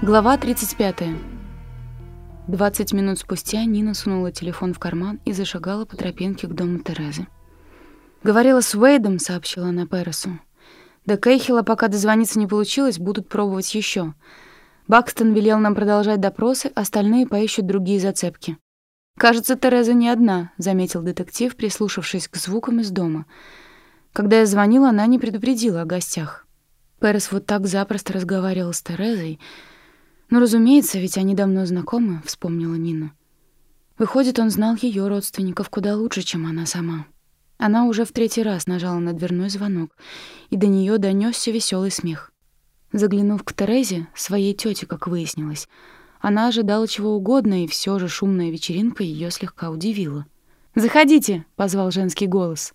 Глава 35. 20 минут спустя Нина сунула телефон в карман и зашагала по тропинке к дому Терезы. «Говорила с Уэйдом», — сообщила она Пересу. «До Кейхила пока дозвониться не получилось, будут пробовать еще. Бакстон велел нам продолжать допросы, остальные поищут другие зацепки». «Кажется, Тереза не одна», — заметил детектив, прислушавшись к звукам из дома. Когда я звонила, она не предупредила о гостях. Перес вот так запросто разговаривал с Терезой — «Ну, разумеется, ведь они давно знакомы», — вспомнила Нина. Выходит, он знал ее родственников куда лучше, чем она сама. Она уже в третий раз нажала на дверной звонок, и до нее донесся веселый смех. Заглянув к Терезе, своей тете, как выяснилось, она ожидала чего угодно, и все же шумная вечеринка ее слегка удивила. «Заходите!» — позвал женский голос.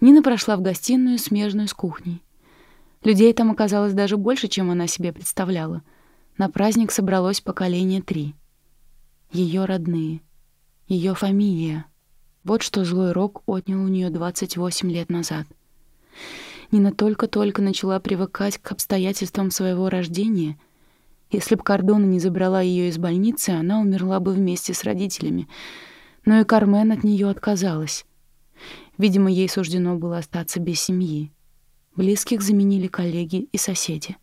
Нина прошла в гостиную, смежную с кухней. Людей там оказалось даже больше, чем она себе представляла — на праздник собралось поколение три. Ее родные, ее фамилия. Вот что злой рок отнял у нее 28 лет назад. Нина только-только начала привыкать к обстоятельствам своего рождения. Если б Кордона не забрала ее из больницы, она умерла бы вместе с родителями. Но и Кармен от нее отказалась. Видимо, ей суждено было остаться без семьи. Близких заменили коллеги и соседи.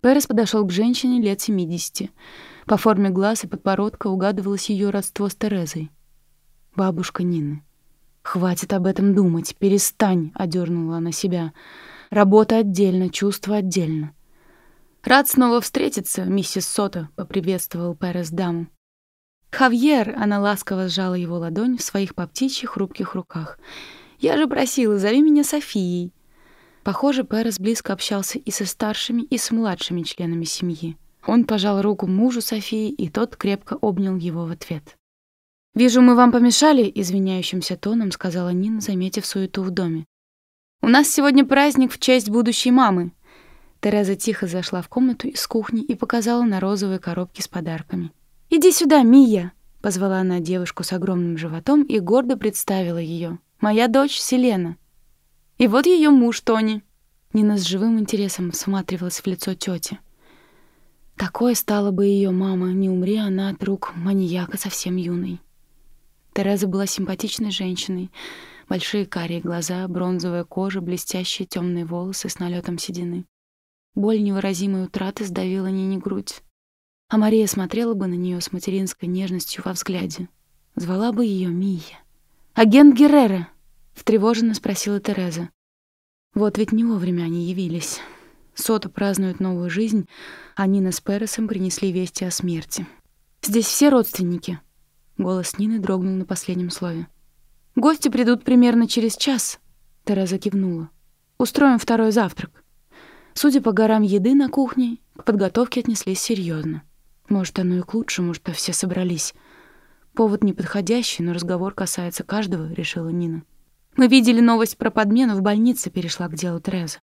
Перес подошел к женщине лет 70. По форме глаз и подбородка угадывалось ее родство с Терезой. Бабушка Нины. «Хватит об этом думать, перестань», — одернула она себя. «Работа отдельно, чувства отдельно». «Рад снова встретиться, миссис Сота», — поприветствовал Перес даму. «Хавьер», — она ласково сжала его ладонь в своих по птичьих хрупких руках. «Я же просила, зови меня Софией». Похоже, Перес близко общался и со старшими, и с младшими членами семьи. Он пожал руку мужу Софии, и тот крепко обнял его в ответ. «Вижу, мы вам помешали», — извиняющимся тоном сказала Нина, заметив суету в доме. «У нас сегодня праздник в честь будущей мамы». Тереза тихо зашла в комнату из кухни и показала на розовые коробки с подарками. «Иди сюда, Мия!» — позвала она девушку с огромным животом и гордо представила ее. «Моя дочь Селена». И вот ее муж Тони. Нина с живым интересом всматривалась в лицо тети. Такое стала бы ее мама, не умри она от рук маньяка совсем юной. Тереза была симпатичной женщиной. Большие карие глаза, бронзовая кожа, блестящие темные волосы с налетом седины. Боль невыразимой утраты сдавила Нине грудь. А Мария смотрела бы на нее с материнской нежностью во взгляде. Звала бы ее Мия. «Агент Геррера!» Встревоженно спросила Тереза. Вот ведь не вовремя они явились. Сота празднует новую жизнь, а Нина с Пересом принесли вести о смерти. «Здесь все родственники?» Голос Нины дрогнул на последнем слове. «Гости придут примерно через час», — Тереза кивнула. «Устроим второй завтрак». Судя по горам еды на кухне, к подготовке отнеслись серьезно. Может, оно и к лучшему, что все собрались. Повод неподходящий, но разговор касается каждого, решила Нина. Мы видели новость про подмену в больнице, перешла к делу Тереза.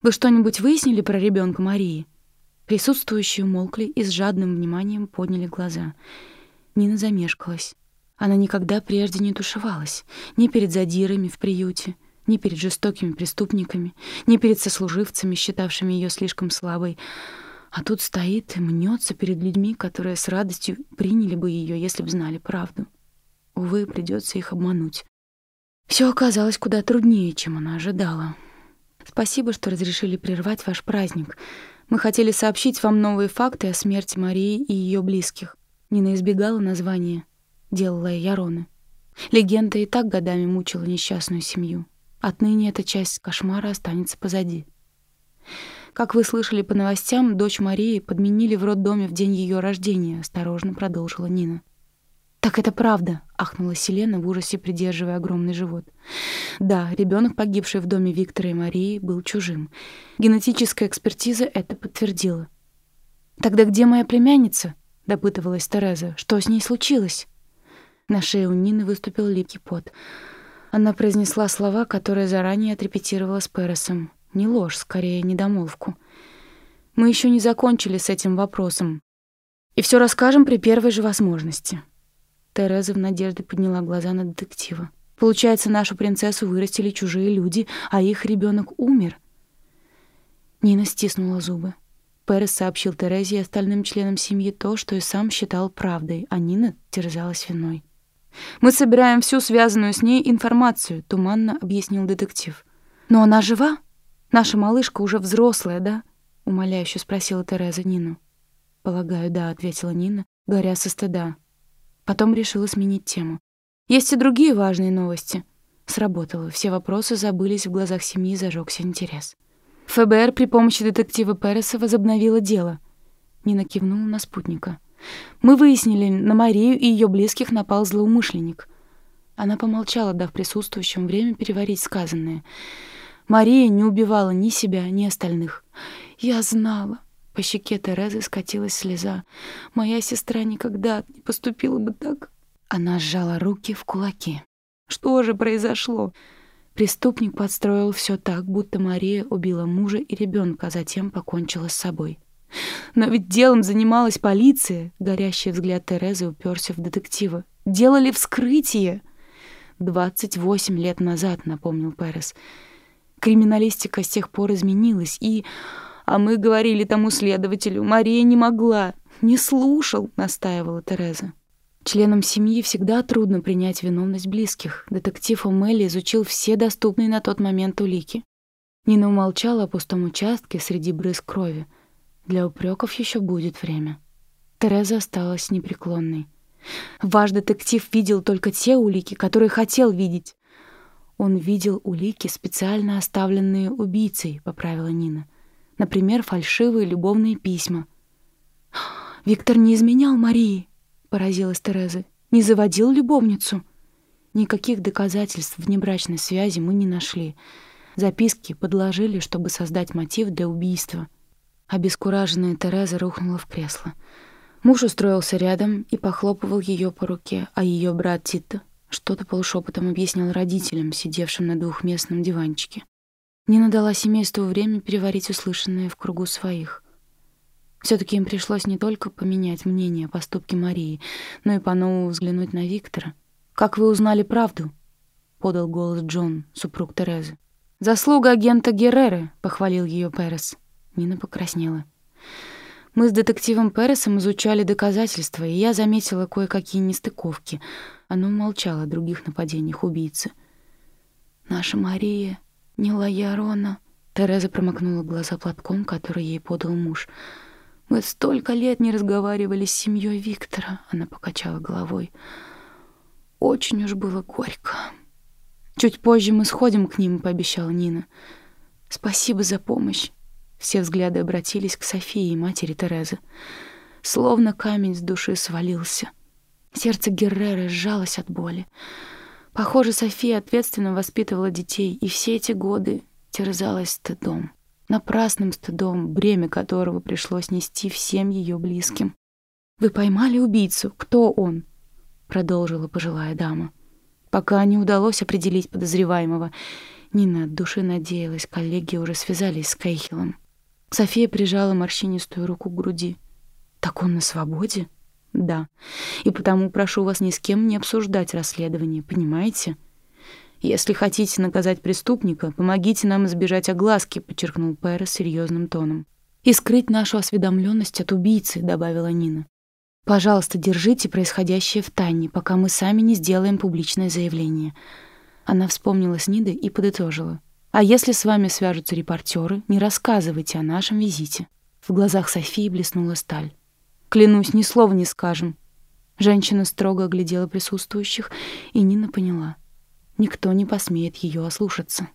Вы что-нибудь выяснили про ребенка Марии? Присутствующие умолкли и с жадным вниманием подняли глаза. Нина замешкалась. Она никогда прежде не тушевалась, ни перед задирами в приюте, ни перед жестокими преступниками, ни перед сослуживцами, считавшими ее слишком слабой. А тут стоит и мнется перед людьми, которые с радостью приняли бы ее, если б знали правду. Увы, придется их обмануть. Все оказалось куда труднее, чем она ожидала. Спасибо, что разрешили прервать ваш праздник. Мы хотели сообщить вам новые факты о смерти Марии и ее близких. Нина избегала названия, делала Яроны. Легенда и так годами мучила несчастную семью. Отныне эта часть кошмара останется позади. Как вы слышали по новостям, дочь Марии подменили в роддоме в день ее рождения, осторожно продолжила Нина. «Так это правда», — ахнула Селена в ужасе, придерживая огромный живот. «Да, ребенок, погибший в доме Виктора и Марии, был чужим. Генетическая экспертиза это подтвердила». «Тогда где моя племянница?» — допытывалась Тереза. «Что с ней случилось?» На шее у Нины выступил липкий пот. Она произнесла слова, которые заранее отрепетировала с Пересом. Не ложь, скорее, недомолвку. «Мы еще не закончили с этим вопросом. И все расскажем при первой же возможности». Тереза в надежде подняла глаза на детектива. Получается, нашу принцессу вырастили чужие люди, а их ребенок умер. Нина стиснула зубы. Перес сообщил Терезе и остальным членам семьи то, что и сам считал правдой, а Нина терзалась виной. «Мы собираем всю связанную с ней информацию», — туманно объяснил детектив. «Но она жива? Наша малышка уже взрослая, да?» — умоляюще спросила Тереза Нину. «Полагаю, да», — ответила Нина, горя со стыда. Потом решила сменить тему. «Есть и другие важные новости». Сработало. Все вопросы забылись в глазах семьи, зажегся интерес. ФБР при помощи детектива Переса возобновило дело. Нина кивнула на спутника. Мы выяснили, на Марию и ее близких напал злоумышленник. Она помолчала, дав присутствующим время переварить сказанное. Мария не убивала ни себя, ни остальных. Я знала. По щеке Терезы скатилась слеза. Моя сестра никогда не поступила бы так. Она сжала руки в кулаки. Что же произошло? Преступник подстроил все так, будто Мария убила мужа и ребенка, а затем покончила с собой. Но ведь делом занималась полиция. Горящий взгляд Терезы уперся в детектива. Делали вскрытие. «Двадцать восемь лет назад», — напомнил Перес. Криминалистика с тех пор изменилась, и... А мы говорили тому следователю, Мария не могла. «Не слушал», — настаивала Тереза. Членам семьи всегда трудно принять виновность близких. Детектив Омелли изучил все доступные на тот момент улики. Нина умолчала о пустом участке среди брызг крови. Для упреков еще будет время. Тереза осталась непреклонной. Ваш детектив видел только те улики, которые хотел видеть. Он видел улики, специально оставленные убийцей, поправила Нина. Например, фальшивые любовные письма. Виктор не изменял Марии поразилась Тереза. «Не заводил любовницу?» Никаких доказательств внебрачной связи мы не нашли. Записки подложили, чтобы создать мотив для убийства. Обескураженная Тереза рухнула в кресло. Муж устроился рядом и похлопывал ее по руке, а ее брат Тита что-то полушепотом объяснял родителям, сидевшим на двухместном диванчике. Нина дала семейству время переварить услышанное в кругу своих — все таки им пришлось не только поменять мнение о поступке Марии, но и по-новому взглянуть на Виктора. «Как вы узнали правду?» — подал голос Джон, супруг Терезы. «Заслуга агента Герреры», — похвалил ее Перес. Нина покраснела. «Мы с детективом Пересом изучали доказательства, и я заметила кое-какие нестыковки. Она умолчала о других нападениях убийцы. «Наша Мария не Лаярона», — Тереза промокнула глаза платком, который ей подал муж — мы столько лет не разговаривали с семьей Виктора, она покачала головой. Очень уж было горько. Чуть позже мы сходим к ним, пообещала Нина. Спасибо за помощь. Все взгляды обратились к Софии и матери Терезы. Словно камень с души свалился. Сердце Герреры сжалось от боли. Похоже, София ответственно воспитывала детей, и все эти годы терзалась стыдом напрасным стыдом, бремя которого пришлось нести всем ее близким. «Вы поймали убийцу? Кто он?» — продолжила пожилая дама. Пока не удалось определить подозреваемого, Нина от души надеялась, коллеги уже связались с Кейхелом. София прижала морщинистую руку к груди. «Так он на свободе?» «Да. И потому прошу вас ни с кем не обсуждать расследование, понимаете?» «Если хотите наказать преступника, помогите нам избежать огласки», — подчеркнул Пэра серьезным тоном. «И скрыть нашу осведомленность от убийцы», — добавила Нина. «Пожалуйста, держите происходящее в тайне, пока мы сами не сделаем публичное заявление». Она вспомнила с Нидой и подытожила. «А если с вами свяжутся репортеры, не рассказывайте о нашем визите». В глазах Софии блеснула сталь. «Клянусь, ни слова не скажем». Женщина строго оглядела присутствующих, и Нина поняла. Никто не посмеет ее ослушаться.